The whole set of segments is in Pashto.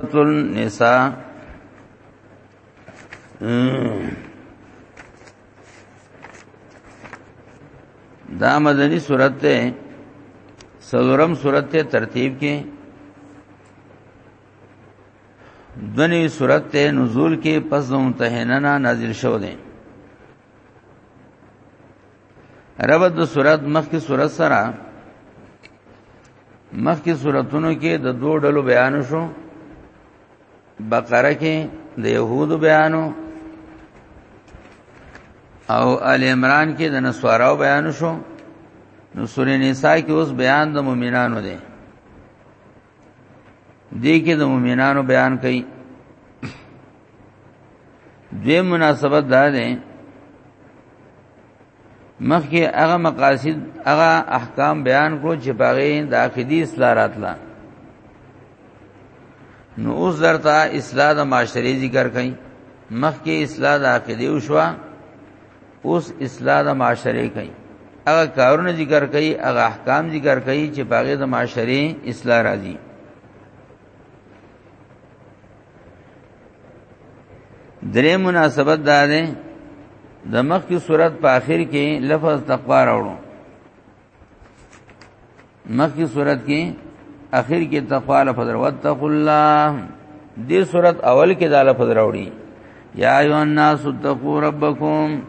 النساء دا مدنی صورت ته سلورم صورت ته ترتیب کې دنی صورت ته نزول کې پس متهننا نازل شو دي رب د صورت مخکې صورت سره مخکې صورتونو کې د دوه ډلو بیان شو بقره کې د يهودو بیانو او ال عمران کې د نسواراو بیان شو نو سورې نساء کې اوس بیان د مؤمنانو دی دې کې د مؤمنانو بیان کړي دې مناسبت دا ده مخکې هغه مقاصد هغه احکام بیان کړو چې باغې د عقیدی اصلاح راتله نو اوس درته اصلاح د معاشري ذکر کړي مخکې اصلاح د عقیده وشوه اوس اصلاح د معاشره کوي هغه کارونه ذکر کوي هغه احکام ذکر کوي چې باغې د معاشره اصلاح راځي درې مناسبت دا ده د مخکې صورت په آخر کې لفظ تقوا راوړو مخکې صورت کې اخر کې تقوا لفظ واتقوا الله دې صورت اول کې دا لفظ راوړي یا ایو الناس اتقوا ربکم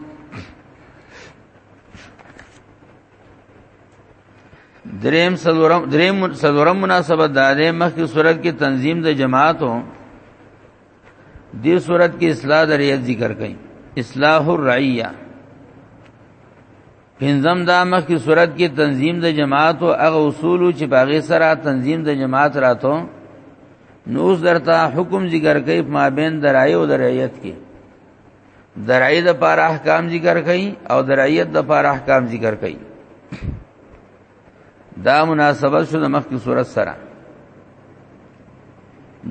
دریم سلورم دریم سلورم مناسبت دا ده مخکې صورت کې تنظیم د جماعتو دې صورت کې اصلاح د ریت ذکر کړي اصلاح الرعیه پنځم دا مخ کی صورت کې تنظیم د جماعت او هغه اصول چې باغې سره تنظیم د جماعت راتو نو اوس درته حکم ذکر کوي په مابین درای او درایت کې درای د پاره احکام ذکر کوي او درایت د پاره احکام ذکر کوي دا مناسبت شو د مخ کی صورت سره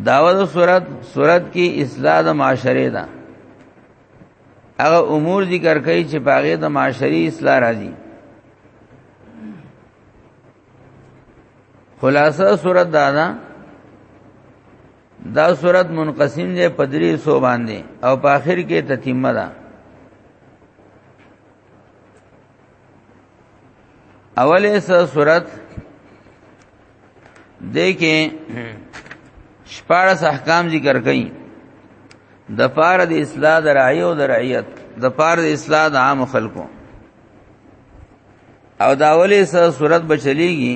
داوود صورت صورت کې اصلاح د معاشره ده دا هغه امور ذکر کوي چې باغې د معاشري اصلاح راځي خلاصه صورت دا ده دا صورت منقسم دی په درې سو باندې او په آخر کې تتمه ده اوله سو صورت دې کې شپارس احکام ذکر کړي د پار د اصلاح د رعی او د رعیت د پار د اصلاح د عام خلکو او دا اوله سو صورت بچلېږي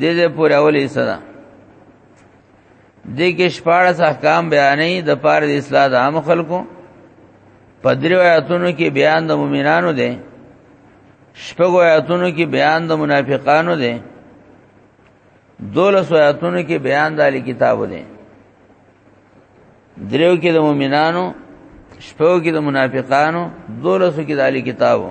دې دې پورې اولې صدا دې کې شپاړس احکام بیانې د پاره د اصلاح د عام خلکو په درو آیاتونو کې بیان د مؤمنانو دی شپږو آیاتونو کې بیان د منافقانو دی دولس آیاتونو کې بیان د علی کتابو دی درو کې د مؤمنانو شپږو کې د منافقانو دولسو کې د علی کتابو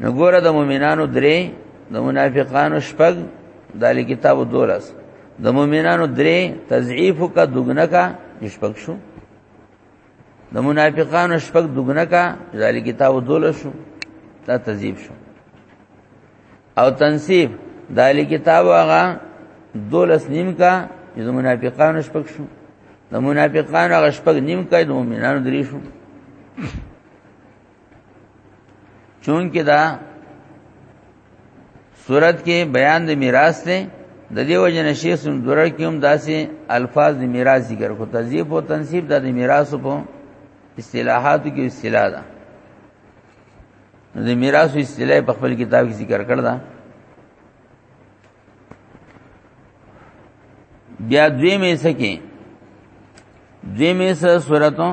نو ګوره د مؤمنانو درې د منافقانو شپږ د کتاب دولس د مؤمنانو درې تضعیف کا دګنه کا شپږ شو د منافقانو شپږ دګنه کا د کتاب دولس شو دا تضعیف شو او تنصیب د کتاب هغه دولس نیم کا د منافقانو شپږ شو د منافقانو هغه شپږ نیم کا د مؤمنانو درې شو چون کې دا صورت کې بیان د میراث ته د دې وجه نشي سن درر کې هم داسې الفاظ د میراث ذکر کو تذیف او تنصیب د میراث په اصطلاحاتو کې اصطلاح ده د میراث اصطلاح په خپل کتاب کې ذکر کړل دا بیا دوی مې سکه دوی مې سره صورتوں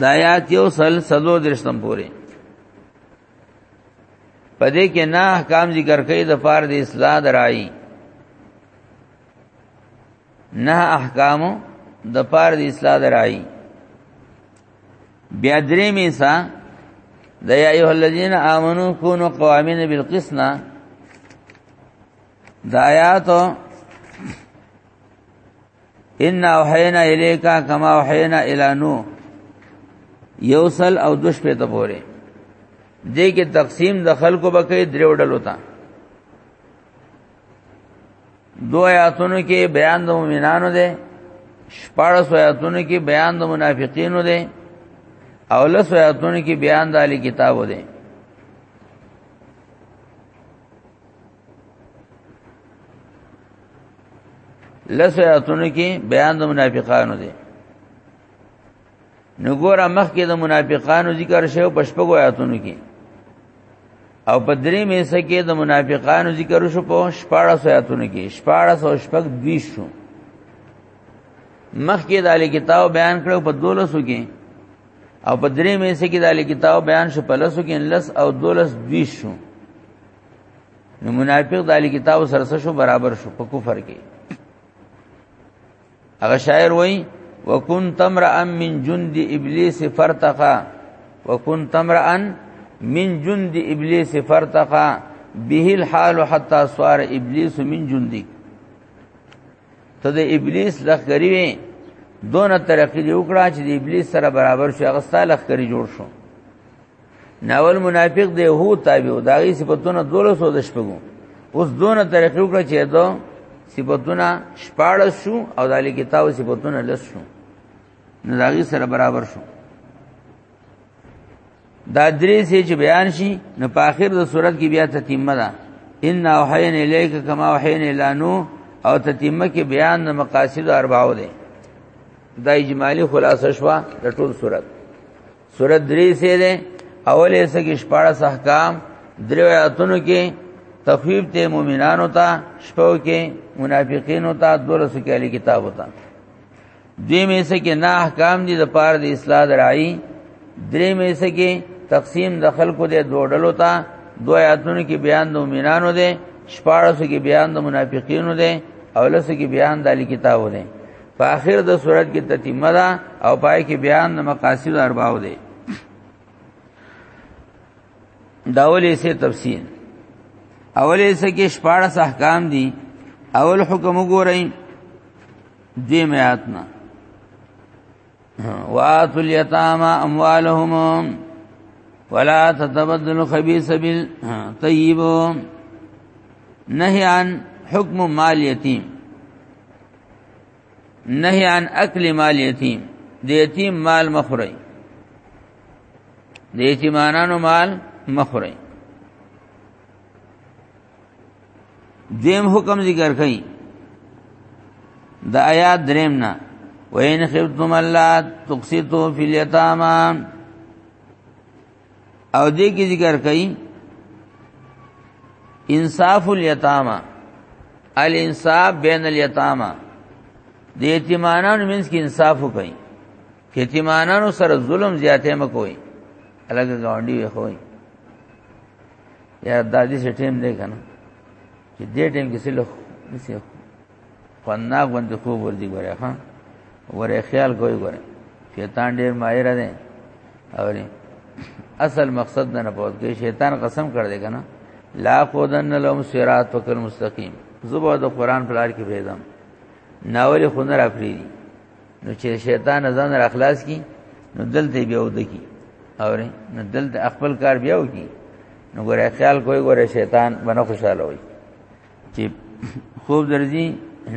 دایات یو سل سلو درشتم پوری پدې کې نه احکام ذکر کوي د پار د اصلاح درایي نه احکام د پار د اصلاح درایي بیا درې میسا د یا ایه الذین آمنو کونوا قوامین بالقسط د آیات ان اوحینا الیکا کما اوحینا الی نو یوصل او دوش په ته پوره دې کې تقسیم د خلکو بکې دریو ډلو ته دو آیاتونو کې بیان د مؤمنانو دی شپاړس آیاتونو کې بیان د منافقینو دی او لس آیاتونو کې بیان د علی کتابو دی لسو آیاتونو کې بیان د منافقانو دی نو ګوره مخکې د منافقانو ذکر شوی په شپږو آیاتونو کې او په درې مې سکه د منافقانو ذکر شو په 14 آیاتونو کې 14 او شپږ 20 شو مخکې د علی کتاب بیان کړو په 1200 کې او په درې مې سکه د علی کتاب بیان شو په لسو کې لس او 12 20 شو نو منافق د علی کتاب سره شو برابر شو په کفر کې هغه شاعر وای وکن تمرا من جند ابلیس فرتقا وکن تمرا من جند ابلیس فرتقا به الحال حتا سوار ابلیس من جندی ته د ابلیس لخرې وې دونه ترقی دی وکړه چې د ابلیس سره برابر شو هغه ستاله لخرې جوړ شو ناول منافق دی هو تابع دا غي صفاتونه 200 د شپږو اوس دونه طریقې وکړه چې دا صفاتونه شپاړس شو او دالي کتاب صفاتونه لس شو نو دا غي سره برابر شو دا درې سي چې بیان شي نو په اخر د صورت کې بیا تتمه ده ان اوحین الیک کما اوحین الانو او تتمه کې بیان د مقاصد اربعو ده دا اجمالی خلاصه شوه د ټول صورت سورۃ درې سه ده اولې سه کې شپاره احکام درو آیاتونو کې تخفیف ته مؤمنانو ته شپو کې منافقینو ته دولسو کې علی کتاب وتا دې مې سه کې نه احکام دي د پاره د اصلاح درایي درې مې سه کې تقسیم د خلکو د دوړلو ته دوه آیاتونو کې بیان د مؤمنانو ده شپارسو کې بیان د منافقینو ده او لسو کې بیان د علی کتابو ده په اخر د صورت کې تتیمه ده او پای کې بیان د مقاصد ارباو دی داولې سه تفصیل اولې سه کې شپارس احکام دي اول حکم وګورئ دې میاتنا وات الیتاما اموالهم ولا تتبدل خبيث بالطيب نهي عن حكم مال يتيم نهی عن اکل مال یتیم د یتیم مال مخوري د یتیمانو مال مخوري دیم حکم ذکر کړي د آیات دریم نه وین خفتم الله تقسطوا فی الیتاما او دې کې ذکر کړي انصاف الیتاما الانصاف بین الیتاما د یتیمانانو منځ کې انصاف وکړي چې یتیمانانو سره ظلم زیاتې مکوئ الګ گاونډي وي خوئ یا دادی سے ټیم دی کنه چې دې ټیم کې سلو نسی خناک باندې خوب ورځي ګوره ها ګوره خیال کوی ګوره شیطان ډیر ماهر دی اوري اصل مقصد نه پوهت کې شیطان قسم کړ دې کنه لا خودن لهم صراط فکر مستقیم زبو د قران پر لار کې بيدم ناول خنر افری نو چې شیطان ځان را اخلاص کی نو دلته بیا ود کی اوري نو دلته خپل کار بیا وکي نو ګوره خیال کوی ګوره شیطان باندې خوشاله وي چې خوب درځي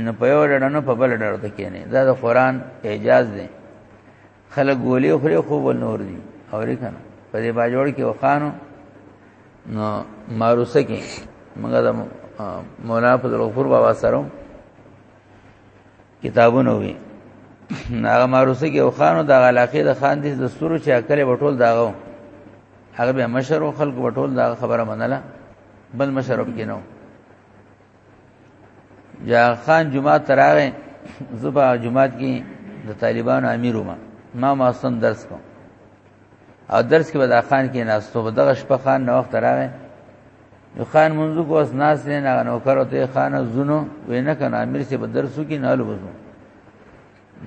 نه په یو ډډه نه په بل ډډه ته کېنه دا د قران اعجاز دی خلک ګولې خوري خوب نور دي او ریکنه په دې باجوړ کې وخانو نو ماروسه کې موږ د مولا فضل غفور بابا سره کتابونه وی هغه ماروسه کې وخانو د علاقې د خان دي د ستورو چې اکل وټول داغو هغه به مشر او خلق وټول دا خبره منله بل مشرب کې نو یا خان جمعه تراغه زبا جمعه کې د طالبانو امیر ما ما ماستن درس کوم او درس کې به دا خان کې ناستو به دغه شپه خان نو وخت راغی نو خان منځو کو اس ناس نه نه نو کړو ته خان زونو وینه کنه امیر سي به درسو کې نه لوزو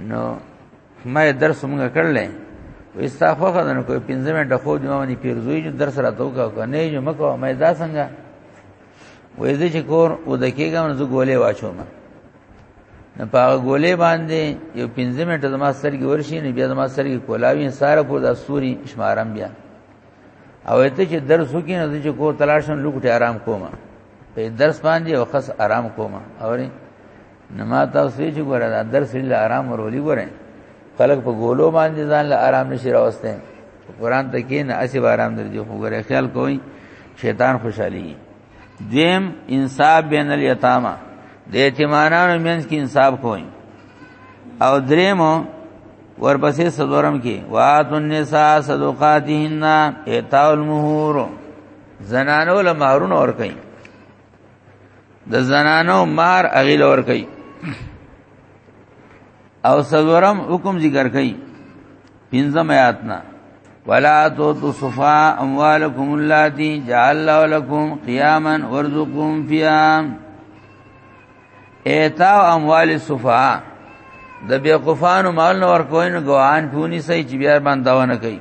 نو ما درس موږ کړل و استغفار خدانه کوئی پنځه منټه خو دی مونږ پیرزوی جو درس راته وکاو کنه جو مکو مې دا څنګه وې دې چې کور و د کېګم زه ګولې واچوم نه پاغه ګولې باندې یو پنځه منټه زما سرګي ورشي نه بیا زما سرګي کولاوی ساره پور د سوري شمارم بیا او ته چې درس وکې نه چې کور تلاشم لوکټه آرام کوم په درس باندې او خاص آرام کوم اوري نو ما تاسو یې چې ګوره دا درس لله آرام ورولي ګوره خلک په ګولو باندې ځان له آرام نشي راوسته قرآن ته کې نه اسی آرام درځي خو ګوره خیال کوی شیطان خوشحالي دیم انصاف بین الیتاما د یتیمانانو منځ کې انصاف کوی او دریمو ورپسې صدورم کې وات النساء صدقاتهن ایتاء المهور زنانو له مہرونه ور کوي د زنانو مار اغیل ور کوي او سلورم حکم ذکر کوي پنځم آیات نه ولا تو صفا اموالکم اللاتی جعل الله لكم قیاما وارزقهم فيها ایتا اموال صفا د بیقفانو مال نور کوین ګوان پونی سي چې بیا باندې ونه کوي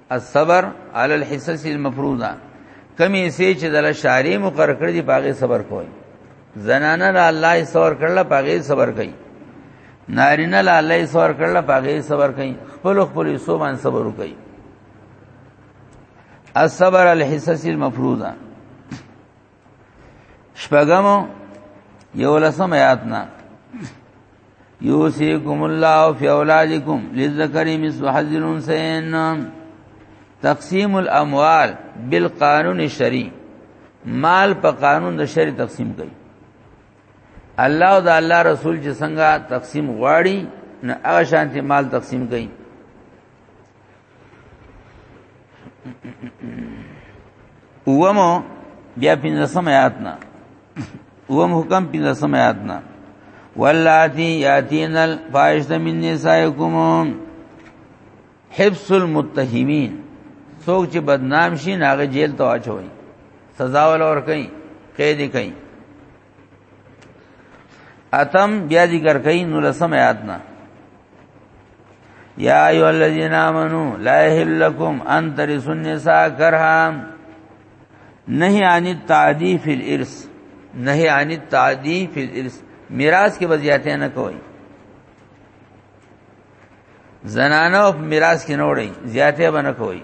الصبر علی الحصص المفروضه کمی سي چې د شاری مقرر کړی دی پاغه صبر کوی زنانه له الله صبر کړل پاغه صبر کوي نارینه له الله صبر کړل پاغه صبر کوي خپل خپل سو باندې صبر کوي الصبر الحصص المفروضه شپږم یو لسم آیات نه یوسیکم الله فی اولادکم للذکر مثل حظ الانثیین تقسیم الاموال بالقانون الشرعی مال په قانون د شری تقسیم کوي الله او د الله رسول چې څنګه تقسیم غواړي نه هغه شانتي مال تقسیم کوي اومو بیا پنځم آیات نه اوم حکم پنځم آیات نه واللاتی یاتین الفاحشۃ من نسائکم حفظ المتهمین څوک چې بدنام شي ناغه جیل ته اچوي سزا ول ور کوي قید کوي اتم بیا ذکر کین نو لسم آیات نه یا ایو الذین آمنو لا یحل لكم ان ترثوا النساء کرها نهی عن التعدی فی الارث نهی عن التعدی فی الارث میراث کې وضعیته نه کوي زنانه په میراث کې نه وړي زیاته بنه کوي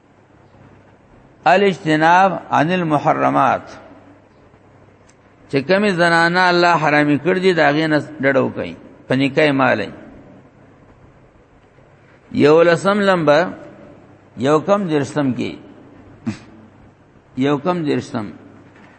الاجتناب عن المحرمات چې کوم زنانه الله حرامي کړ دي دا غي نه ډډو کوي پنیکای مالای یو لسم لمبا یو کم درسم کې یو کم درسم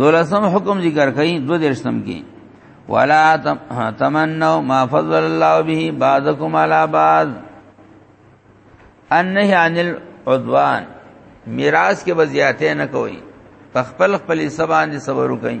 دولسم حکم ذکر کړي دو درشتم کې ولا تمنوا ما فضل الله به بعضكم على بعض انه عن العدوان میراث کې بزیاتې نه کوي په خپل خپل سبان دي صبر وکړي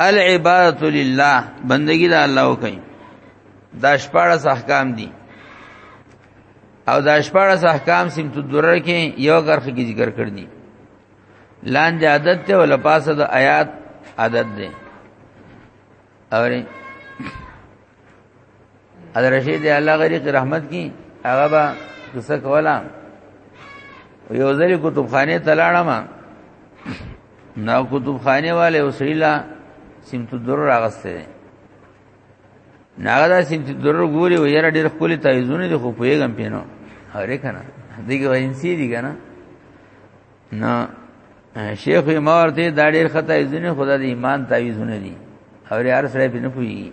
العبادت لله بندگی دا الله وکي دا شپارس احکام دي او دا شپارس احکام سمت الدرر کې یو کرخه کې ذکر کړ دي لاندې عادت ته ول پاسه د آیات عادت ده اوري حضرت رشید دی الله غری کی رحمت کی هغه با قصه کولا یو ځل کتابخانه تلاړم نو کتابخانه والے وسیلا سمت الدر راغسته ناغه دا سمت الدر ګوري و یاره ډیر خولي تایزونه دي خو پویګم پینو هره کنه دغه وینسی دي کنه نو شیخ ما ورته دا ډیر خطا ایزونه خدا دې ایمان تعویزونه دي او هر سره په نه پوي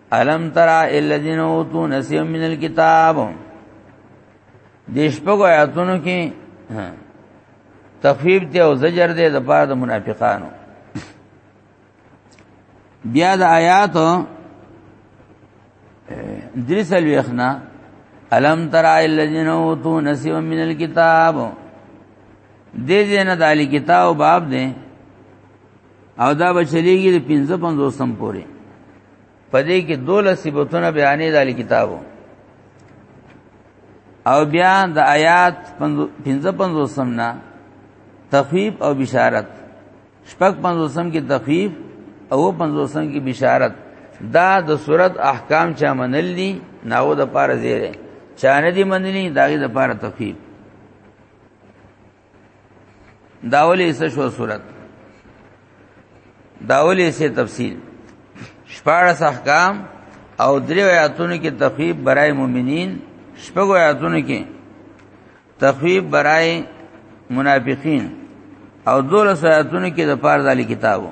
الم ترى الذين اوتوا نصيب من الكتاب دیش په آیاتونو کې تخفیف دی او زجر دی د پاره د منافقانو بیا د آیات درس الوخنا الم ترى الذين اوتوا نصيب من الكتاب دې دې نه د کتاب باب دې او دا بچلیږي د 55 سم پورې پدې کې دوله صفاتونه بیانې د کتابو او بیا د آیات 55 سم نه تخفیف او بشارت شپږ 55 سم کې تخفیف او 55 سم کې بشارت دا د صورت احکام چا منل دي ناو د پاره زیره چانه دي منلی داغه د پاره تخفیف داولی څه شو صورت داولی څه تفصیل شپارس احکام او درې آیاتونو کې تخفیف برای مؤمنین شپږ آیاتونو کې تخفیف برای منافقین او دولس آیاتونو کې د پاره د کتابو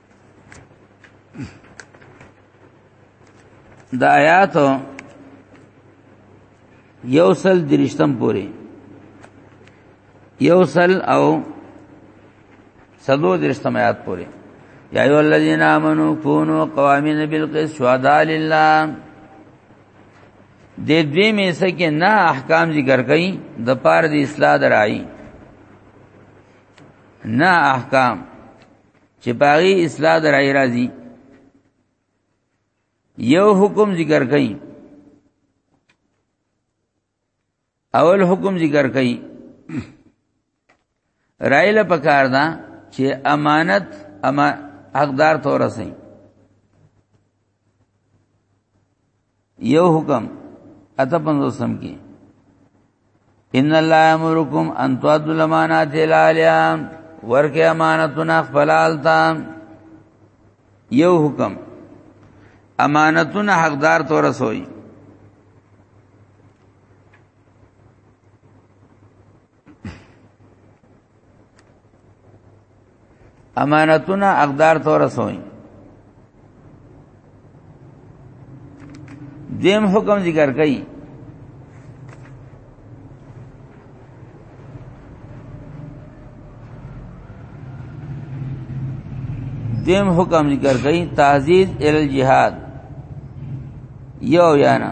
د آیات یو سل درشتم پوری یو سل او سلو درشتم آیات پوری یا ایو الذین آمنو کونو قوامین بالقسط شهداء لله د دې مې سکه نه احکام ذکر کړي د پاره د اصلاح درایي نه احکام چې باغی اصلاح درای راځي یو حکم ذکر کړي اول حکم ذکر کړي رایله پکار دا چې امانت اما حقدار تور سي یو حکم اته پنځوسم کې ان الله امرکم ان تؤدوا الامانات الى اهلها ورکه امانتونه خپل آلتا یو حکم امانتونه حقدار تو رسوي امانتونه اقدار تو رسوي دیم حکم ذکر کړي دیم حکم ذکر کړي تعزیز ال جهاد یو یانا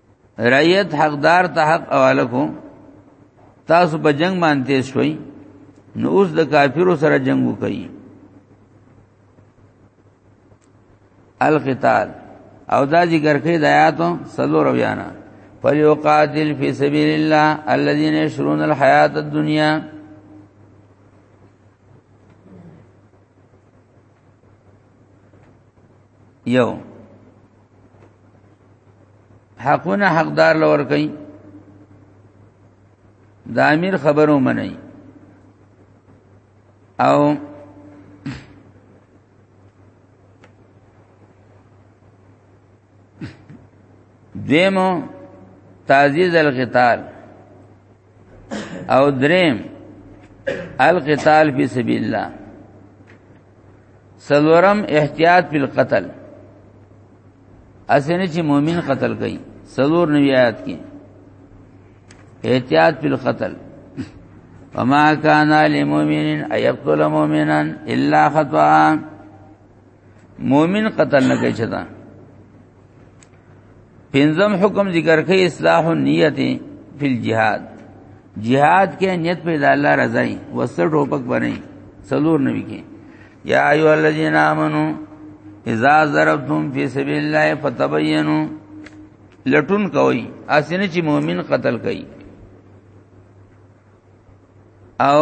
رعیت حقدار ته حق حواله کو تاسو په جنگ باندې شوي نو اوس د کافرو سره جنگ وکړي القتال او دا ذکر کې د آیاتو سلو رویانا فلیقاتل فی سبیل الله الذين يشرون الحیات الدنیا یو حقونه حقدار لور کوي د امیر خبرو منئ او دیمو تعزیز القتال او دریم القتال فی سبیل الله سلورم احتیاط فی القتل اسنه چې مؤمن قتل کوي سلور نبی آیات کې احتیاط فی القتل وما كان لمؤمن ان يقتل مؤمنا الا خطا مؤمن قتل نه کوي چتا پنځم حکم ذکر کوي اصلاح النیت فی الجهاد جهاد کې نیت په الله رضا ای وسر ټوپک بنئ سلور نبی کې یا ایو الذین آمنو اذا ضربتم فی سبیل الله فتبینوا لټون کوي اسنه چې مؤمن قتل کوي او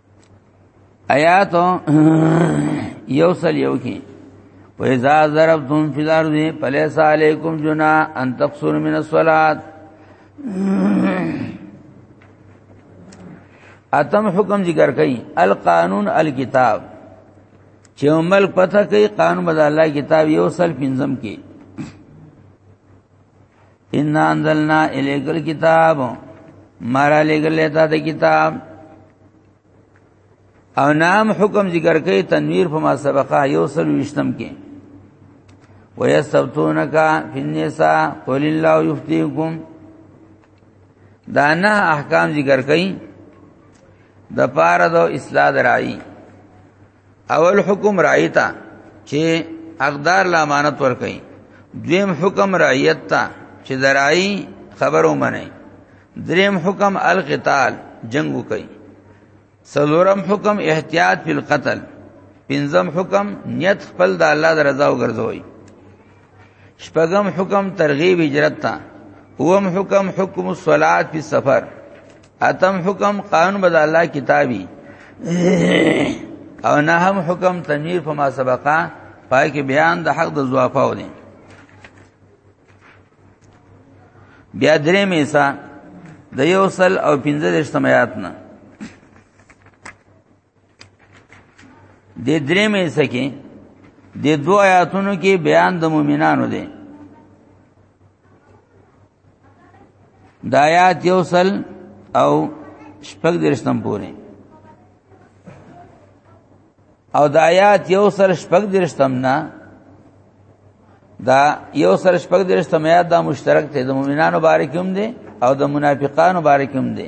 آیات یو سل یو کې و اذا ضربتم فی الارض فلیس علیکم جنا ان تقصروا من الصلاه اتم حکم ذکر کئ القانون الكتاب چې عمل پته کوي قانون بد الله کتاب یو سل پنځم کې ان انزلنا الیک الكتاب مارا لګل تا د کتاب او نام حکم ذکر کوي تنویر په ما سبقه یو سل وشتم کې ويستفتونک فی النساء قل الله یفتیکم دا نه احکام ذکر کوي د پاره د اصلاح درایي اول حکم رعی ته چې اقدار لا امانت ور کوي دویم حکم رعیت ته چې درای خبرو منه دریم حکم القتال جنگ وکي سلورم حکم احتیاط فی القتل پنځم حکم نیت خپل د الله د رضا وګرځوي شپږم حکم ترغیب هجرت ته اوم حکم حکم الصلات فی السفر اتم حکم قانون بد الله کتابي او نه هم حکم تنویر په ما سبقه پای کې بیان د حق د زوافاو دي بیا درې میسا د یو سل او 15 شتمات نه د درې مې سکه د دوه آیاتونو کې بیان د مؤمنانو دی د آیات یو سل او شپږ درشتم پورې او د آیات یو سل شپږ درشتم نه دا یو سل شپږ درشتم آیات دا مشترک دی د مؤمنانو باره کې هم دی او د منافقانو باره کې هم دی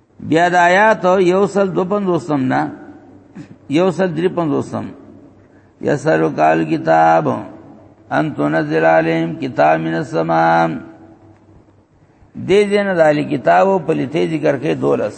بیا د آیات یو سل دو پندوستم نه یو سل دری پندوستم یسر کال کتاب ان تنزل علیم کتاب من السماء دې دې نه دالی کتابو په لته ذکر کې دولس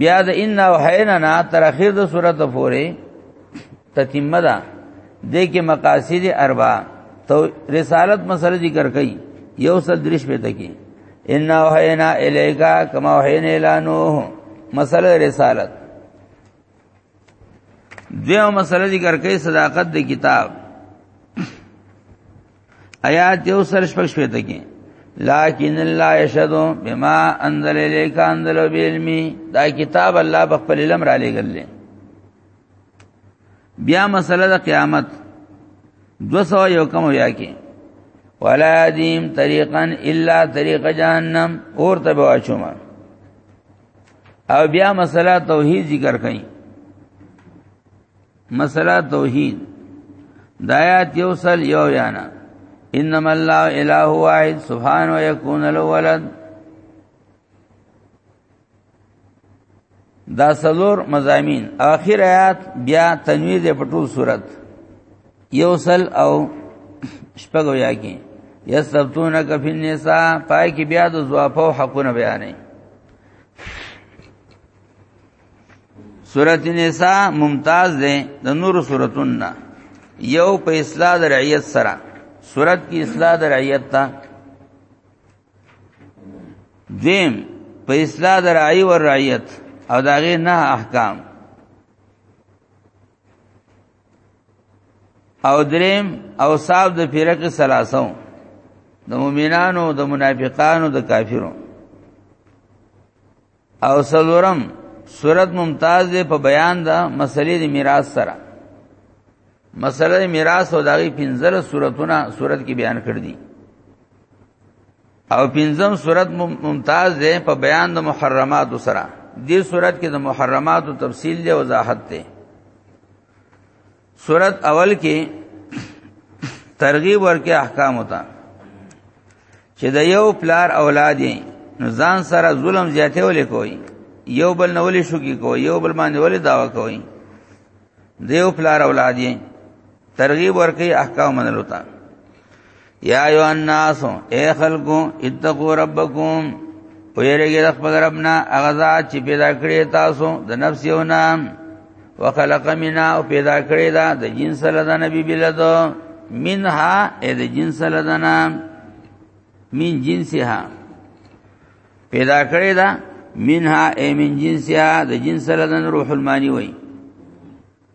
بیا د ان او حینا نه تر اخر د صورت پورې تتمه ده د کې مقاصد اربع تو رسالت مسله ذکر کړي یو سل درش په تکي ان او حینا الیکا کما حینا الانو مسله رسالت دیو مسله ذکر کړي صداقت د کتاب آیات یو سر شپږ شوي ته کې لكن الله يشهد بما انزل اليك انزل بعلم دا کتاب الله په خپل علم را لګل بیا مسله د قیامت 200 یو کم بیا کې ولا دیم طریقا الا طریق جهنم اور ته واچوم او بیا مسله توحید ذکر کئ مسله توحید دایات یو سل یو یانا انما الله اله واحد سبحان و یکون له ولد دا سلور مزامین اخر آیات بیا تنویر دی پټول صورت یو سل او شپږو یا کې یستبتونک فی النساء پای کې بیا د زوافو حقونه بیانې سورۃ النساء ممتاز ده د نور سوراتونو یو په اصلاح د رعیت سره سورۃ کی اصلاح د رعیت تا دیم په اصلاح د رعی او رعیت او داغه نه احکام او دریم او صاحب د فرق سلاسو د مؤمنانو د منافقانو د کافرو او سلورم صورت ممتاز دی په بیان دا مسلې د میراث سره مسله د میراث او داغي پنځله صورتونه صورت کې بیان کړ دي او پنځم صورت ممتاز دی په بیان د محرمات سره دې صورت کې د محرمات تفصیل دی وضاحت دی سورت اول کې ترغیب ورکې احکام وتا چې د یو پلار اولاد یې ځان سره ظلم زیاته ولې کوي یو بل نه ولې شو کې کوي یو بل باندې ولې داوا کوي دیو پلار اولاد یې ترغیب ورکې احکام منلو ته یا ایو الناس اے خلقو اتقو ربکم ویریږي د خپل ربنا هغه ذات چې پیدا کړی تاسو د نفس یو نام وخلق منا او پیدا کړی دا د جنس له د نبی بلدو منها اې د جنس له د نام من جنسها پیدا کړی دا منها اې من جنسها د جنس له د روح المانی وای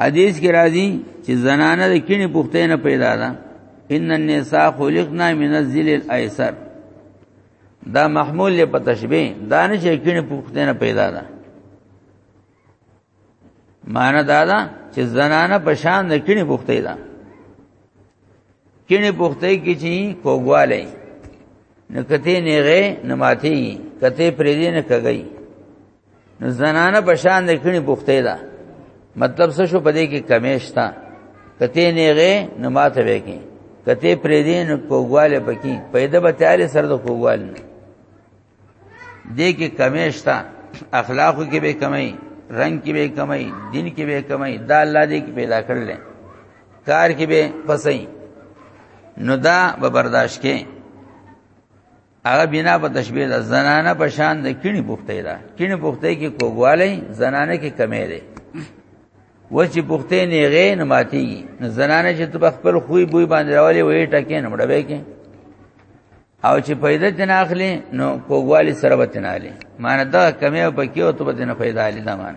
حدیث کې راځي چې زنانه د کینې پخته نه پیدا ده ان النساء خلقنا من الذل الايسر دا محمول له په تشبيه دانش کینې پخته نه پیدا ده معنا دا ده چې زنانه په شان د کینې پخته ده کینې پخته کې چې کوګواله نه کته نه غې نه ماتي کته پرې دې نه کګي زنانه په شان د کڼي پوښتې ده مطلب څه شو پدې کې کمیشتا کته نیغه نو ماته وکی کته پرې دین کوګواله پکې پیدا به تیار سره د کوګوال نه دې کې کمیشتا اخلاقو کې به کمی رنگ کې به کمی دین کې به کمی دا الله دې کې پیدا کړل کار کې به پسې نو دا به برداشت کې هغه بنا په تشبیه ده زنانه په شان د کینی پخته ده کینی پخته کې کوګوالی زنانه کې کمی ده و چې پخته نه غې نه ماتي زنانه چې تو خپل خوې بوې باندې راولې وې ټکې نه مړبې کې او چې پیدا تن اخلي نو کوګوالی سره وتن علي مان دا کمی او پکې او تو به نه پیدا علي دا مان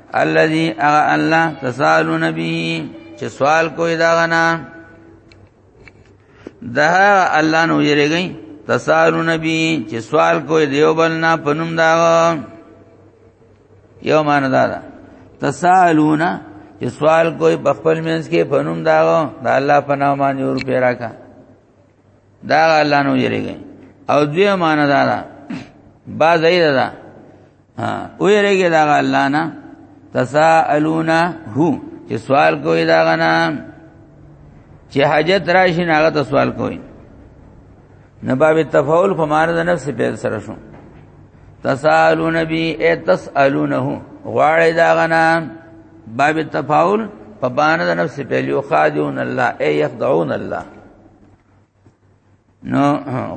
الذي اغا الله تسالون به چې سوال کوی دا غنا دا الله نو یریږي تسالون به چې سوال کوی دیو بل نه پنوم دا یو مان دا, دا تسالون چې سوال کوی بخپل مینس کې پنوم دا دا الله پناه باندې ور پیرا کا دا الله نو یریږي او دوی معنا دا ده با زید ده ها او یریږي دا الله نه تسالون هو چې سوال کوي دا غنا چې حاجت راشي نه هغه سوال کوي نه باب تفاول په مار د نفس په سره شو تسالون بی ای تسالونه غواړی دا غنا باب تفاول په باندې د نفس په لیو خادون الله ای یخدعون الله نو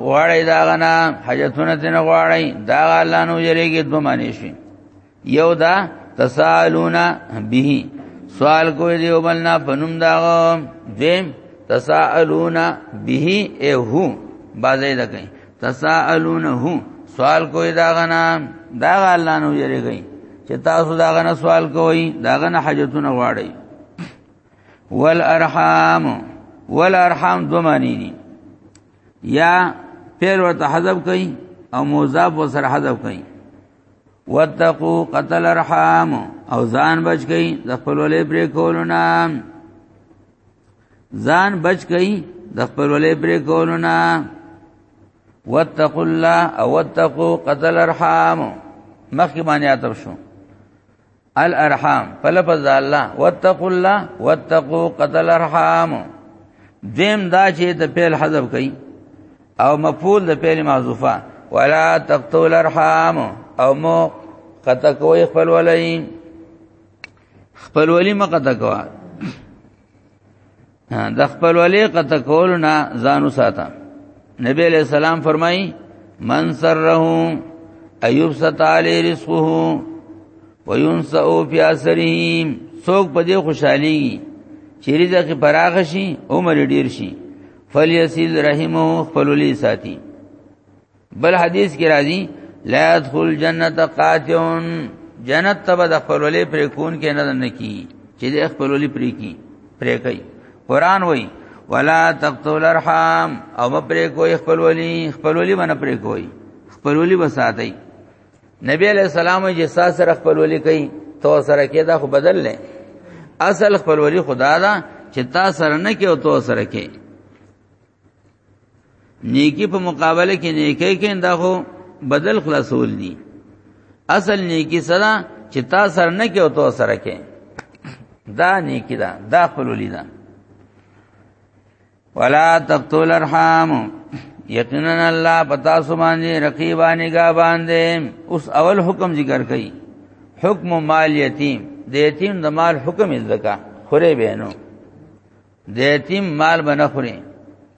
غواړی دا غنا حاجتونه تن غواړی دا الله نو یریږي دوه معنی شي یو دا تسالونا به سوال کوی دی وبلنا پنوم دا دیم تسالونا به ای هو بازی دا کوي تسالونه هو سوال کوی دا غنا دا الله نو یریږي چې تاسو دا غنا سوال کوی دا غنا حاجتونه غواړی والارحام والارحام دو معنی دي یا پیر ورته حذف کئ او مضاف وسره حذف کئ واتقوا قتل ارحام او ځان بچ کئ د خپل ولې پرې کولونه ځان بچ کئ د خپل ولې پرې کولونه واتقوا الله او واتقوا قتل ارحام مخکې باندې اتب شو الارحام په لفظ د الله واتقوا الله واتقوا قتل الارحام دیم دا چې د پیل حذف کړي او مفعول د پیل محذوفه ولا تقتل الارحام او مو قطع کوي خپل ولای خپل ولی مقطع کوي د خپل ولی قطع کول نه ځان وساته نبی علیہ السلام فرمای من سره ایوب ستالی رزقه وینسو فی اثره څوک په دې خوشحالي چې رزق پراخ شي عمر ډیر شي فلیسل رحمه خپل لی ساتي بل حدیث کې راځي لا يدخل جنت قاتون جنت تب د خپل ولې پر کون کې نه نه کی چې د خپل ولې پر کی پر کوي قران وای ولا تقتل ارحام او پر کوي خپل ولې خپل ولې باندې پر کوي خپل ولې بساتای نبی علیہ السلام یې جسا سره خپل ولې کوي تو سره کې دا خو بدل نه اصل خپل ولې خدا دا چې تا سره نه کې او تو سره کې نیکی په مقابله کې نیکی کې دا خو بدل خلاصول دي اصل نیکی سره چې تا سر نه کې او تو سره کې دا نیکی دا دا خپل لیدا ولا تقتل ارحام یقینا الله پتا سو باندې رقیبانی گا باندې اوس اول حکم ذکر کړي حکم مال یتیم د یتیم د مال حکم زکا خوري بینو د یتیم مال بنه خوري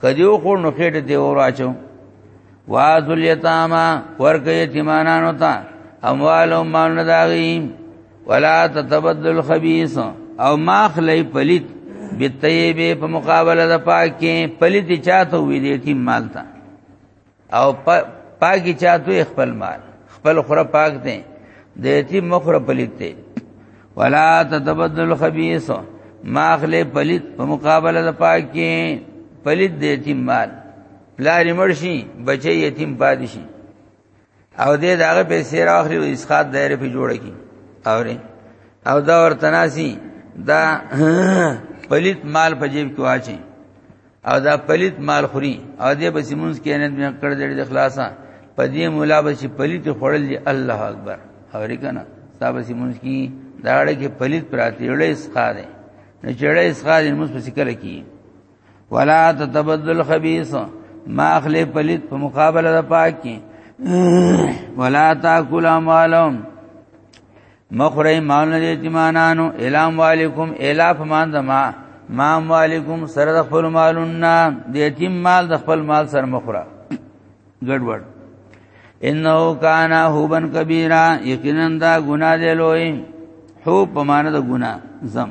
کدیو خور نو خېټه دی وراچو وازل یتاما ورک یتیمانانو ته اموال او مال نه داغي ولا تتبدل خبيث او ماخلی پلیت بتیبه په مقابله د پاکه پلیت چاته وی دی یتیم مال ته او پاکی چاته خپل مال خپل خره پاک دی د یتیم مخره پلیت دی ولا تتبدل الخبيث ما اخلي پلیت په مقابله د پاکی پلیت د یتیم مال پلاری مرشي بچي یتیم پادشي او دې داغه پیسې راخري او اسقات دایره په جوړه کی اوري او دا ورتناسي دا پلیت مال په جیب کې واچي او دا پلیت مال خوري او دې بس مونږ کې نه دې کړ دې اخلاصا په دې مولا بس پلیت خړل دي الله اکبر اورې کنه دا بس مونږ کې داړه کې پلیت پراتی وړې اسخا دې نه چړې اسخا دې مونږ په سکل کې ولا تتبدل خبيث ما اخلي پلیت په مقابله د پاک کې ولا تاکل امالهم مخره مال نه یتیمانانو الام علیکم الاف مان زما مام علیکم سره د خپل مالونه د یتیم مال د خپل مال سره مخره ګډوډ انه کان حوبن کبیره یقینا دا ګناه دی لوی حوب په معنی د ګناه زم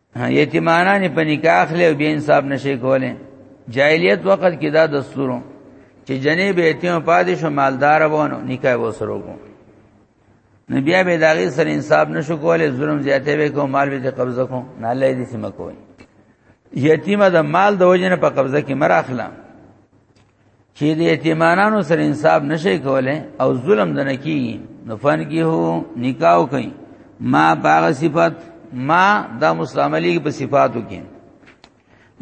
یتیمانان په نکاح اخلي او بیا انصاف نشي کوله جاهلیت وخت کې دا دستورو چې جنې به یتیم پاتې شو مالدار وونه نکاح وسرو کو نبي به داغي سره انصاف نشو کوله ظلم زیاته به کو مال به قبضه کو نه الله دې سم کوي یتیمه د مال د وجنه په قبضه کې مر اخلا چې د یتیمانو سره انصاف نشي کولای او ظلم دنه کیږي نو فن کی هو نکاح کوي ما باغ صفات ما دا مسلمانلی په صفاتو کې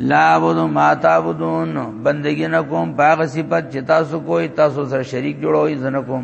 لا عبد ما تعبدون بندگی نه کوم باغ صفات چې تاسو کوی تاسو سره شریک جوړوي زنه کوم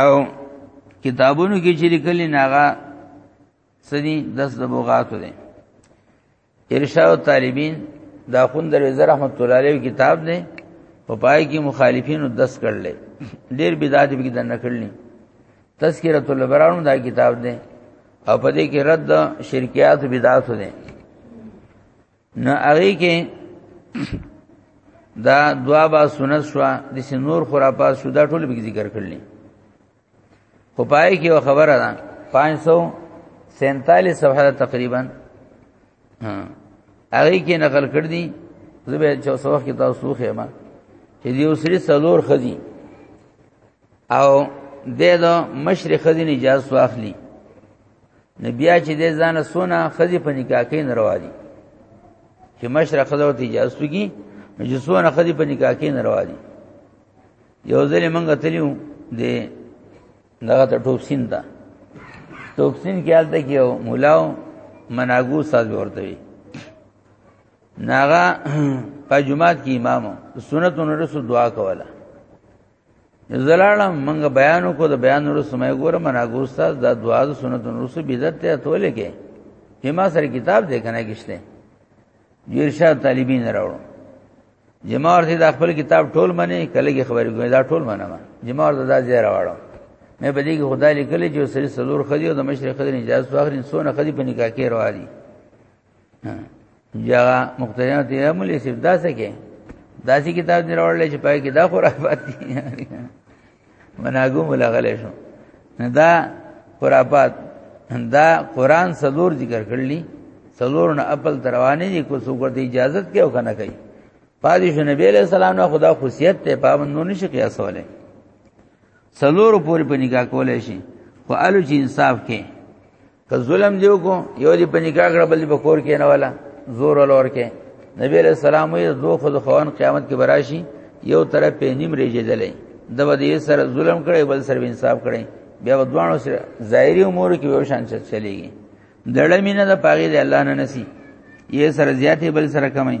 او کتابونو کې چې لیکل نه هغه سدي دس د بوغاتو دي ارشاد طالبین دا خوند رضا رحمت الله علیه کتاب دی په پای کې مخالفینو دس کړل ډیر بدعت به د نکړلې تذکرہ البرانو دا کتاب دی او په دې کې رد شرکیات بدعت دي نه هغه کې دا دوا با سنت شو د سنور خرافات شو دا ټول به ذکر کړل خو پای کې خبره ده 547 صفحه تقریبا هغه کې نقل کړ دي زبې 400 کې تاسو خېما چې دی اوسري سلور خدي او د دو مشر خزین اجازه واخلي نبیا چې د ځان سونه خزی په نکاح کې نه روا دي چې مشر خزو ته اجازه وکي نو چې سونه خزی په نکاح کې نه روا دي یو ځلې مونږ تلیو د دغه ته ټوپسین ته ټوپسین کې حالت کې یو مولاو مناګو ساز ورته وي ناغا په جمعات کې امام سنت نو رسو دعا کوله زلاړم منګه بیان کو د بیان ور سمې ګوره منا ګوستاز دا دعا د سنت نورس بدعت ته تولې کې هما سره کتاب دې کنه کېشته ارشاد طالبین راوړو جماعت دې د خپل کتاب ټول منی کله کې خبرې کوي دا ټول منه ما جماعت دا ځای راوړو مې په دې کې خدای لیکلې چې سری سلور خدي او د مشرق خدي اجازه واخلین سونه خدي په نکاح کې رواري یا مختیان ته عمل یې صرف داسې کې داسې کتاب دی راوړل چې پای کې دا خرافات دي مناګو ملغلې شو دا خرافات دا قران سلور ذکر کړلی سلور نه خپل تروانه دي کو څوک ته اجازه کې او کنه کوي پادې شو نبی له سلام نو خدا خصيت ته پابند نه شي قیاسوله سلور پوری په نگاه کولای شي خو الو چې انصاف کې که ظلم دیو کو یو دی پنی کاګړه بل په کور کې نه والا زور ول اور کې نبی علیہ السلام وی دو خود خوان قیامت کې براشي یو طرف په نیم ریجه دلې د ودی سره ظلم کړي بل سره انصاف کړي بیا ودوانو سره ظاهری امور کې یو شان چلیږي دړه مینه د پاګې د الله نه نسی یې سره زیاتې بل سره کمای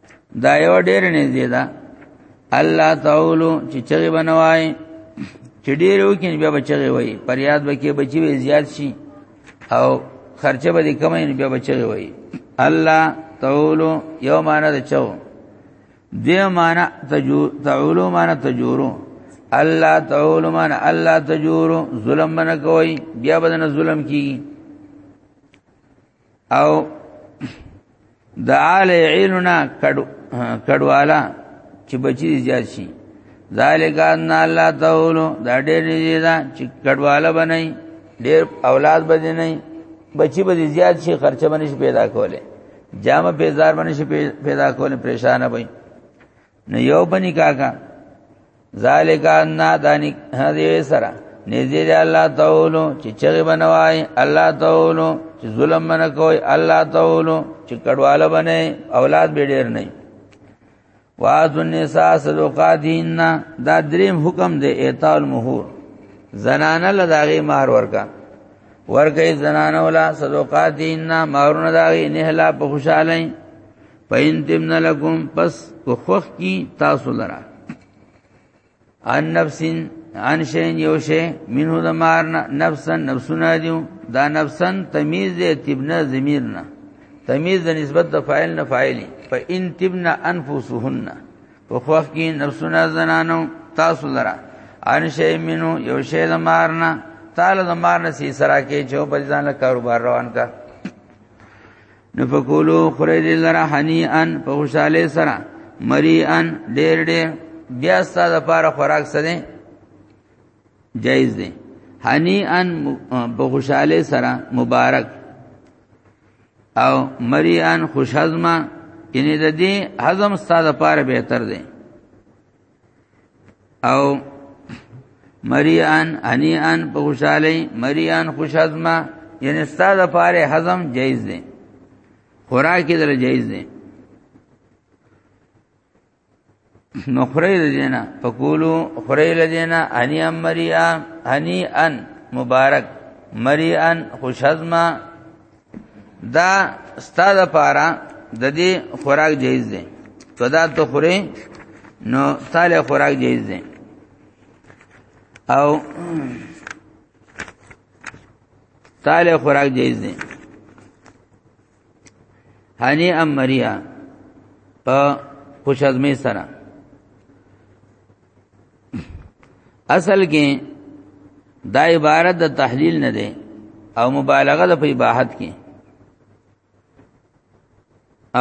دا یو ډیر نږدې ده الله تعالی چې چغي بنوای چې ډیر وکین بیا بچي وای پریاد وکي بچي وی زیات شي او خرچه به کم نه بیا بچي وای الله تعالی یو معنا ده چو دی معنا تجو تعالی معنا تجورو الله تعالی معنا الله تجورو ظلم نه کوي بیا بدن ظلم کی او د آل عیلنا کډو کډوالا چې بچی زیات شي ذالک ان الله تعالی دا ډېر دې دا چې کډوالا بنئ ډېر اولاد بنئ نه بچی به زیات شي خرچه باندې پیدا کوله جامه پیزار باندې پیدا کوله پریشان وي نه یو بنی کاکا ذالک ان دانی هدی سرا نذیر الله تعالی چې چغه بنوای الله تعالی چې ظلم من کوي الله تعالی چې کډواله بنئ اولاد به ډیر نه واذ النساء صدقاتهن دا دریم حکم دی ایتاء المهور زنانه لداغي مہر ورکا ورکه زنانه ولا صدقاتهن مہرونه داغي نه لا په خوشاله پاین تمنا لکم پس وخخ کی تاسو لرا ان نفسین ان شین یو شی منه د مار نفسن نفسونه دیو دا نفسن تمیز دی تبنا ضمیر نه تمیز د نسبت د فاعل نه فاعلی فان تبنا انفسهن په خوخ کې نفسونه زنانو تاسو لرا ان شی منو یو شی د مارنا تعالی د مارنا سی سرا کې جو په ځان له کاروبار روان کا نو فقولو خوري دې لره حنيئن په خوشاله سره مريئن ډېر ډېر بیا ستاسو لپاره خوراک سره جایز دی حنيئن په خوشاله سره مبارک او مريئن خوش هضمه یعنی د دې هضم ستاسو لپاره بهتر دی او مریان انیان په خوشاله مریان خوش هضمه یعنی ستاسو لپاره هضم جایز دی خوراک در جایز دی نو خړی لدینا فقولو خړی لدینا انی امریا انی ان مبارک مری ان خوش هضمه دا ستاده پارا د دې خوراک جایز دی کدا ته خوري نو تاله خوراک جایز دی او تاله خوراک جایز دی هنی امریا په خوش ازمی سره اصل کې دا عبارت د تحلیل نه دی او مبالغه د په اباحت کې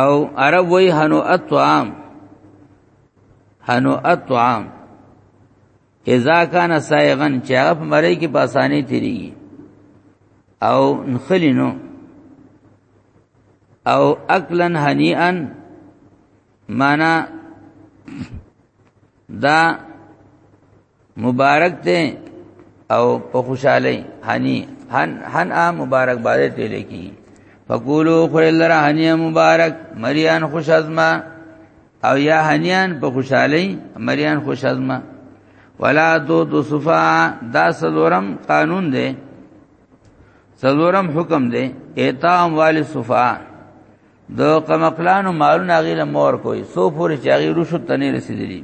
او عرب وی هنو اطعام هنو اطعام اذا کان سایغن چې هغه په مړی کې په اسانۍ تیریږي او نخلینو او اکلن هنیئن معنا دا مبارک ته او په خوشاله هني هن هن ا مبارک باندې ته لکی فقولو خل را هني مبارک مریان خوش ازما او یا هنیان په خوشاله مریان خوش ازما ولا دو دو صفا دا سلورم قانون دی سلورم حکم دی اعطام والی صفا د قمقلانو مالونه هغه له مور کوي سو پورې چې هغه روشو تنه رسیدلی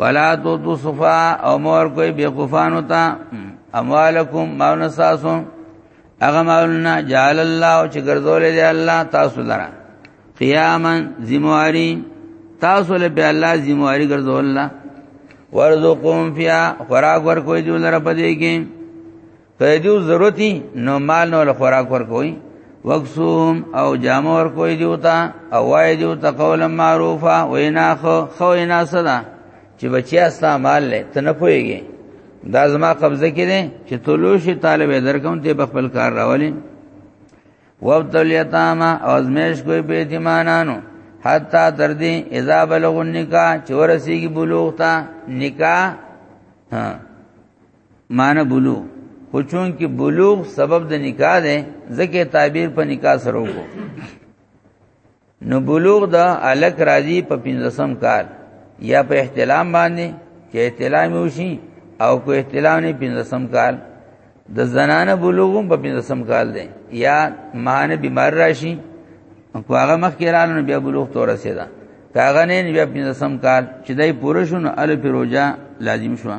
ولا تو تو صفا او مور کوي بے قفانو تا اموالکم مالنا ساسو هغه مالنا جعل الله چې ګرځولې دی الله تاسو لرا قیاما ذمہاری تاسو له به الله ذمہاری ګرځول الله ورزقهم فیا خوراک ورکوي دی لره پدې کې ته دیو ضرورتي نو مال نو له خوراک ورکوي وقسوم او جامو ورکوي دیو ته او وای دیو ته قول معروفه وینا خو خو وینا صدا چې بچیا ستا مال له تنه پويږي دا زما قبضه کې دي چې طلوع شي طالب درکم ته بخپل کار راولي وابتل یتاما او ازمیش کوئی په یتیمانانو حتا تر دې اذا بلغ النکاح چورسیږي بلوغ تا نکاح ها معنی بلو خو چون کې بلوغ سبب د نکاح ده ځکه تعبیر په نکاح سره وکړو نو بلوغ دا الک راضی په پنځم کال یا په احتلام باندې چې احتلام وشي او کو احتلام نه پنځم کال د زنانه بلوغ په پنځم کال ده یا مان بیمار راشي کو هغه مخ کې رانه بیا بلوغ تور رسیدا کاغه نه بیا پنځم کال چې دای پوره شون ال پیروجا لازم شوه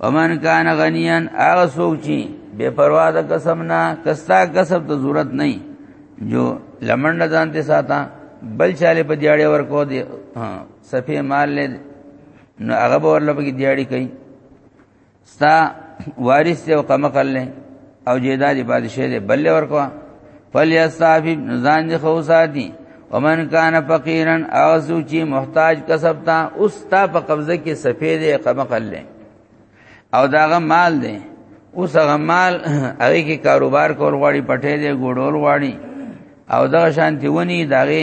ومن کان غنیان هغه څوک چې بے پروا د قسم نه کستا کسب ته ضرورت نه جو لمن نه ځانته ساته بل چاله په دیاړي ورکو دی صفه مال له نو هغه ورلبه کې دیاړي کوي ستا وارث ته قمقل له او جیدا دی بادشاہ دی بل ورکو فلیستافی ځان دی خو ساتي ومن کان فقیرن اغزو چی محتاج کسب تا اوس تا په قبضه کې سفید قبه قلې او داغه مال دی اوس هغه مال هغه کې کاروبار کول غواړي پټې دی ګوډول غواړي او دغه شانتی ونی داغه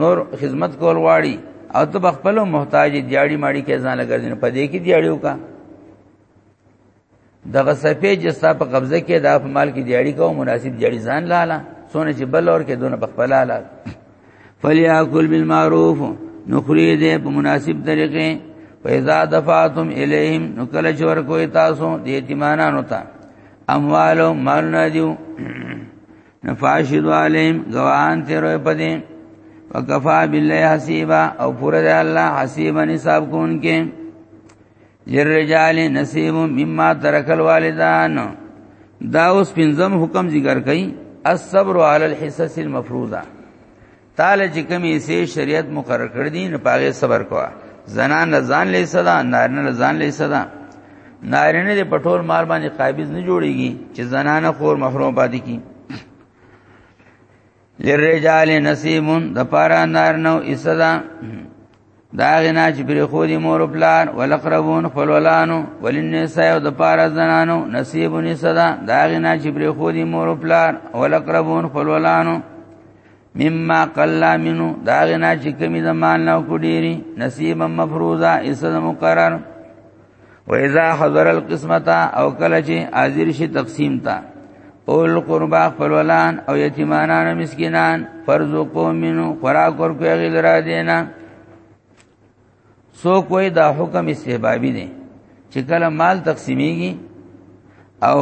نور خدمت کول غواړي او ته خپل محتاج دیاړي ماړي کې ځان لګرځین په دې کې دیاړیو کا دغه سپې چې ستا په قبضه کې دا په مال کې دیاړي کو مناسب دیاړي ځان لاله سونه چې بل اور کې دونه بخپلاله فلیاکل بالمعروف نخری دې په مناسب طریقې پیدا دفعتم الیهم نو کله چې ورکوې تاسو د یتیمانانو ته اموالو مالنا دیو نفاشد علیهم گواهان تیرو پدې وکفا بالله حسیبا او پورا د الله حسیبا نصاب کون کې للرجال نصیب مما ترک الوالدان دا اوس پنځم حکم ذکر کړي الصبر علی الحصص المفروضه تعالی چې کومې سه شریعت مقرر کړ دي نه پاغه صبر کوه زنان ځان لې صدا نارینه ځان لې صدا نارینه دې پټول مال باندې قابض نه جوړيږي چې زنانه خور محروم پاتې کی للرجال نصیب د پارا نار نو اسدا دا غنا چې پر خو دي مور پلان ولقربون خپلولانو ولنساء د پارا زنانو نصیب نسدا دا غنا چې پر خو دي مور پلان ولقربون خپلولانو مما قلا منو دا غنا چې کمی زمان نو کو ډيري نصیب مفروضه اسدا مقرر و اذا حضر القسمت او کله چې حاضر شي تقسیم ته اول قربا خپلولان او یتیمانان او مسکینان فرزقو منو خوراک ورکو غیل را دینا سو کوئی دا حکم استحبابی دی چې کله مال تقسیمیږي او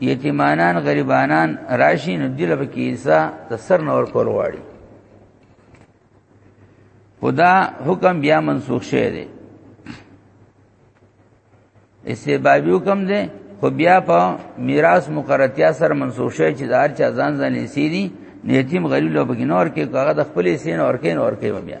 یتیمانان غریبانان راشي نو دله پکې حصہ د سر نور کول غواړي خدا حکم بیا منسوخ شوی دی استحبابي حکم دی خو بیا په میراث مقررتیا سره منسوخ شوی چې دار چا ځان ځان نسی دي یتیم غریب لو بګینور کې هغه د خپل سین اور کې نور کې بیا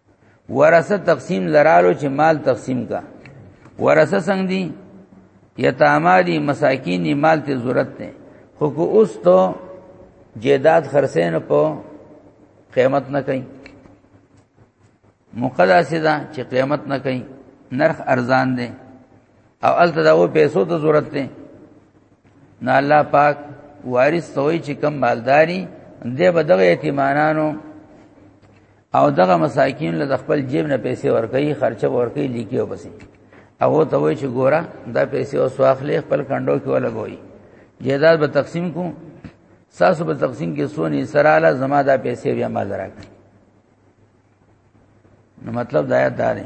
ورثه تقسیم لرالو چې مال تقسیم کا ورثه څنګه دي یتاما دي مساکین دي مال ته ضرورت نه خو کو اوس ته جیداد خرسین په قیمت نه کوي مقدا سیدا چې قیمت نه کوي نرخ ارزان دي او الته دا و پیسو ته ضرورت نه نه الله پاک وارث توي چې کم مالداري دې بدغه یتیمانانو او دغه مساکین له خپل جیب نه پیسې ورکړي خرچه ورکړي لیکي او بسې هغه ته وایي چې ګوره دا پیسې اوس واخلې خپل کندو کې ولګوي جیداد به تقسیم کو ساسو به تقسیم کې سونی سراله زما دا پیسې بیا مال راکړي نو مطلب دا یاد داري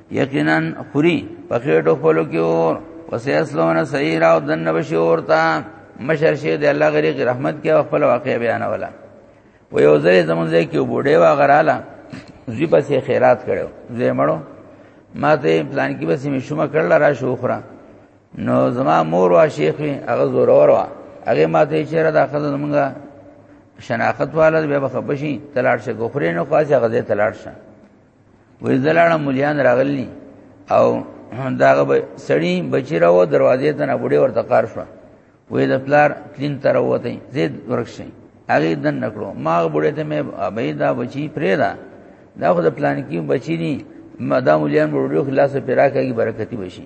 یقینا خوري په خېټو خپلو کې اور وسیسلون سیرا او دن بشي اورتا مشر شه دی الله غریق رحمت کې خپل واقع بیان ولا و یو ځل زمونږ ځای کې بوډه وا غراله زی پسې خیرات کړو زه مړو ما ته پلان کې بس می شومه کړل را شو خره نو زما مور وا شیخ هغه زور اور وا هغه ما ته چیرې دا خزه زمونږه شناخت والا به خبشي تلاړ شه ګوخري نو خاصه غزه تلاړ شه وې زلاړه مليان راغلي او داغه سړی بچی راو دروازې ته نه بډې ورته کار شو وې د پلار تلین تر وته زید ورکشي هغه دن نکړو ما بډې ته مې ابې دا بچی پرې دا دا خو د پلان کې بچی نه مدام مليان بډې خلاص پیرا کوي برکتی وشي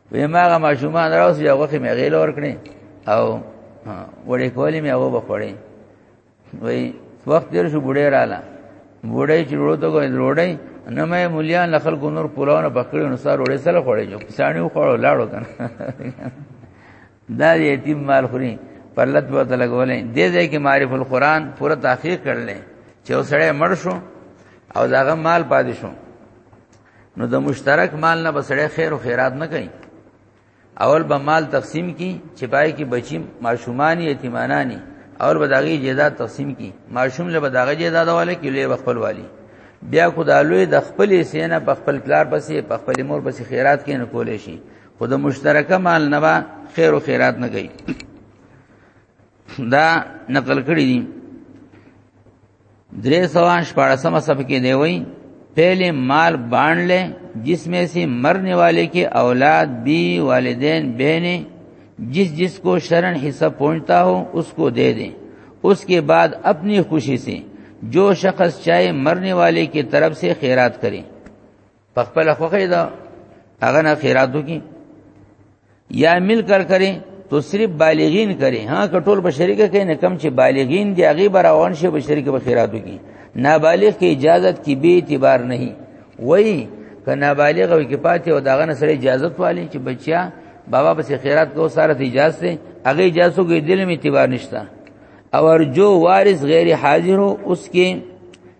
وې ما هغه ماشومان راوس یو وخت مې غیله ور کړې او وړې کولې مې هغه بخوړې وې وخت ډیر شو بډې رااله بډې چې وروړو ته کوې وروړې نه مې مليان لخل کو نور پولاونه پکړې نو سار وړې سره خوړې جو پسانیو خوړو لاړو کنه دا یتیم مال خوري پر لت به لګولې دې دې کې معرفت القرآن پوره تحقیق کړلې چې وسړې مړ شو او داغه مال پاتې شو نو د مشترک مال نه بسړې خیر او خیرات نه کوي اول به مال تقسیم کی چې پای کې بچی ماشومان یتیمانانی اول به داغي جیداد تقسیم کی ماشوم له بداغه جیداد والے کې له خپل والی بیا خدالوی د خپل سینه په خپل پلار پسې په خپل مور پسې خیرات کې نه کولې شي خود مشترکه مال نه با خیر او خیرات نه کوي دا نقل کړی دي درې سوا شپاړسمه صف کې دی وای پہلے مال بانڈ لیں جس میں سے مرنے والے کے اولاد بھی والدین بہنیں جس جس کو شرن حصہ پہنچتا ہو اس کو دے دیں اس کے بعد اپنی خوشی سے جو شخص چاہے مرنے والے کی طرف سے خیرات کرے په خپل خوخه دا هغه نه خیراتو کی یا مل کر کرے تو صرف بالغین کرے ہاں کټول به شریک کې نه کم چې بالغین دی هغه براون شي به شریک به خیراتو کی نابالغ کی اجازت کی به اعتبار نہیں وای ک نابالغ وي کې پاتې او داغه سره اجازت والی چې بچیا بابا بس خیرات کو سره ته اجازه ده هغه اجازه کوي دل می اعتبار نشتا او ارجو وارث غیر حاضر ہو اس کې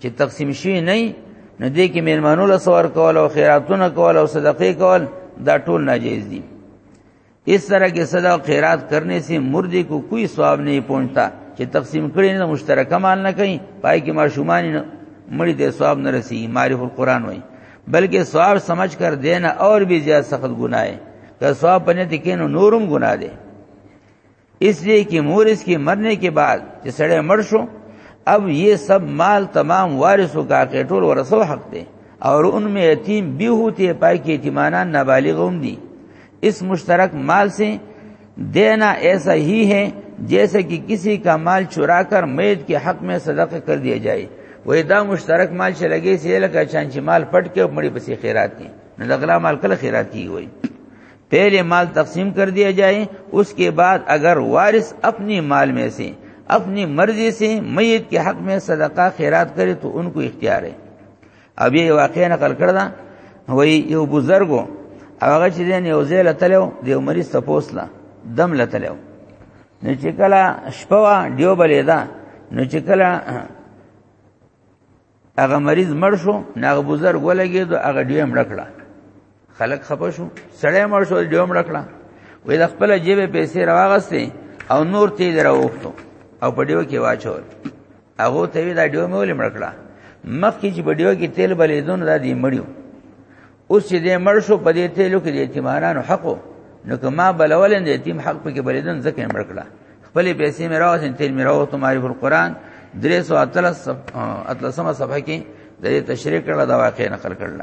چې تقسیم شي نه نه دې کې میلمانو له سوار کول او خیراتونه کول او صدقې کول دا ټول ناجیز دي اس طرح کے صدقہ خیرات کرنے سے مردے کو کوئی ثواب نہیں پہنچتا چې تقسیم کړي نه مشترکه مال نه کوي پای کې ماشومان نه مړي ته ثواب نه رسی معرف القرآن وای بلکې ثواب سمجھ کر دینا اور بھی زیات سخت گناہ ہے که ثواب پنه تکینو نورم گناہ ده اس لیے کہ مور اس کے مرنے کے بعد چې سړی مړ شو اب یہ سب مال تمام وارثوں کا کې ټول ورثو حق دی اور ان میں یتیم بھی ہوتے پای کې یتیمانا نابالغ هم دي اس مشترک مال سے دینا ایسا ہی ہے جیسے کہ کسی کا مال چرا کر میت کے حق میں صدقہ کر دیا جائے وې دا مشترک مال چې لګي سي لکه چان چې مال پټ کې مړي پسې خیرات دي نو دغلا مال کله خیرات کیږي وای پہلے مال تقسیم کر دیا جائے اس کے بعد اگر وارث اپنے مال میں سے اپنی مرضی سے میت کے حق میں صدقہ خیرات کرے تو ان کو اختیار ہے اب یہ واقعہ نقل کر دا وہی یہ بزرگو هغه چې دین یو ځای لتلو د یو مریض تپوس لا دم لتلو نو چې کله شپه وا دیو بلې دا نو چې کله هغه مریض مړ شو ناغه بزرګ ولګي دو هغه ډیم ډکړه خلک خپه شو سړی مړ شو ډیم ډکړه وې د خپل جیب پیسې راغستې او نور تی دراوختو او په ډیو کې واچول هغه ته وی دا ډیو مې ولې مړ کړه مخکې چې په ډیو کې تیل بلې دون دا دی مړیو اوس چې دې مړ شو په دې تیلو کې د یتیمانو حق نو که ما بلول نه یتیم حق په کې بلیدن ځکه مړ کړه خپل پیسې مې راوځې تیل مې راو ته معرفت القرآن 313 اتلسمه صفحه کې د دې تشریح کړه دا واقع نقل کړل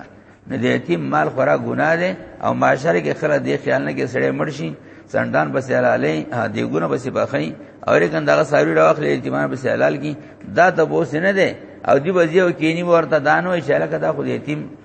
نه د یتیم مال خورا ګناه ده او معاشره کې خلک دې خیال نه کې سړې مړ شي سندان بس حلالې دیګونه بس بخای او ریکن دغه ساروی راخلې یتیمان بس حلال کی دا ته بوس نه ده او دی بزیو کینی ورته دانو چې لکه دا خو یتیم